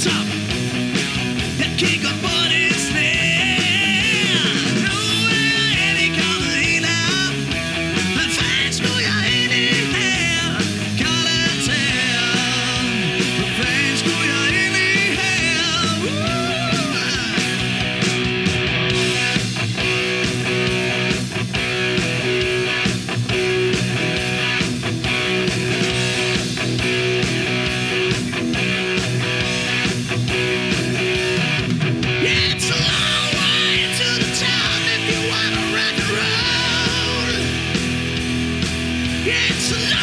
top. It's.